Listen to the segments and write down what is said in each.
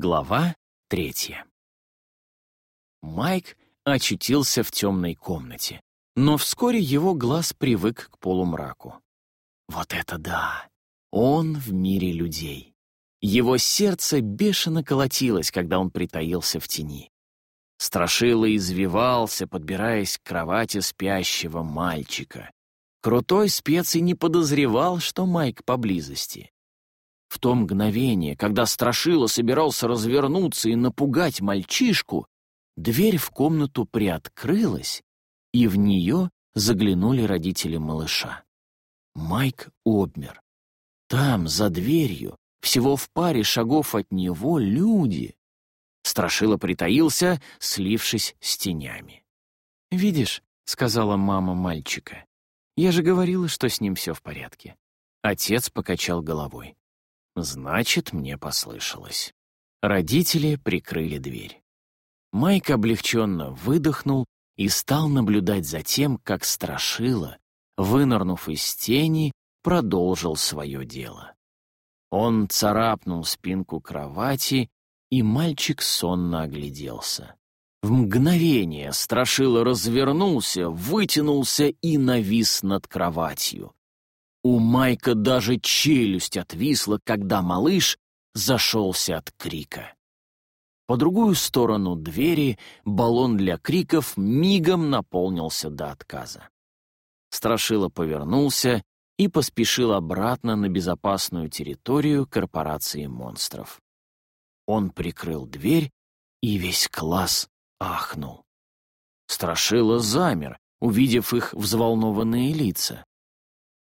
Глава третья. Майк очутился в темной комнате, но вскоре его глаз привык к полумраку. Вот это да! Он в мире людей. Его сердце бешено колотилось, когда он притаился в тени. Страшило извивался, подбираясь к кровати спящего мальчика. Крутой специй не подозревал, что Майк поблизости. В то мгновение, когда Страшила собирался развернуться и напугать мальчишку, дверь в комнату приоткрылась, и в нее заглянули родители малыша. Майк обмер. Там, за дверью, всего в паре шагов от него, люди. Страшила притаился, слившись с тенями. «Видишь», — сказала мама мальчика, — «я же говорила, что с ним все в порядке». Отец покачал головой. Значит, мне послышалось. Родители прикрыли дверь. Майк облегченно выдохнул и стал наблюдать за тем, как Страшила, вынырнув из тени, продолжил свое дело. Он царапнул спинку кровати, и мальчик сонно огляделся. В мгновение Страшила развернулся, вытянулся и навис над кроватью. У Майка даже челюсть отвисла, когда малыш зашелся от крика. По другую сторону двери баллон для криков мигом наполнился до отказа. Страшила повернулся и поспешил обратно на безопасную территорию корпорации монстров. Он прикрыл дверь, и весь класс ахнул. Страшила замер, увидев их взволнованные лица.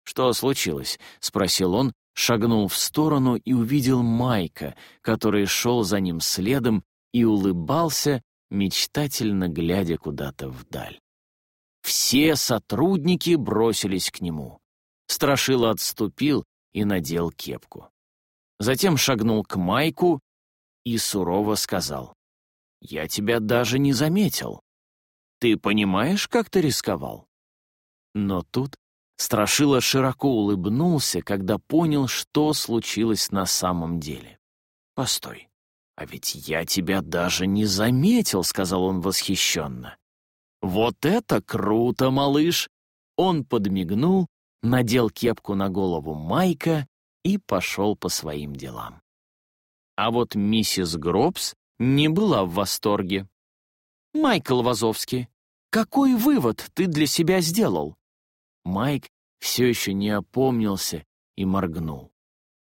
«Что случилось?» — спросил он, шагнул в сторону и увидел Майка, который шел за ним следом и улыбался, мечтательно глядя куда-то вдаль. Все сотрудники бросились к нему. Страшила отступил и надел кепку. Затем шагнул к Майку и сурово сказал, «Я тебя даже не заметил. Ты понимаешь, как ты рисковал?» Но тут Страшила широко улыбнулся, когда понял, что случилось на самом деле. «Постой, а ведь я тебя даже не заметил», — сказал он восхищенно. «Вот это круто, малыш!» Он подмигнул, надел кепку на голову Майка и пошел по своим делам. А вот миссис Гробс не была в восторге. «Майкл Вазовский, какой вывод ты для себя сделал?» Майк все еще не опомнился и моргнул.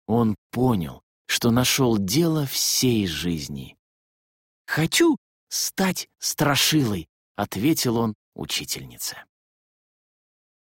Он понял, что нашел дело всей жизни. «Хочу стать страшилой», — ответил он учительнице.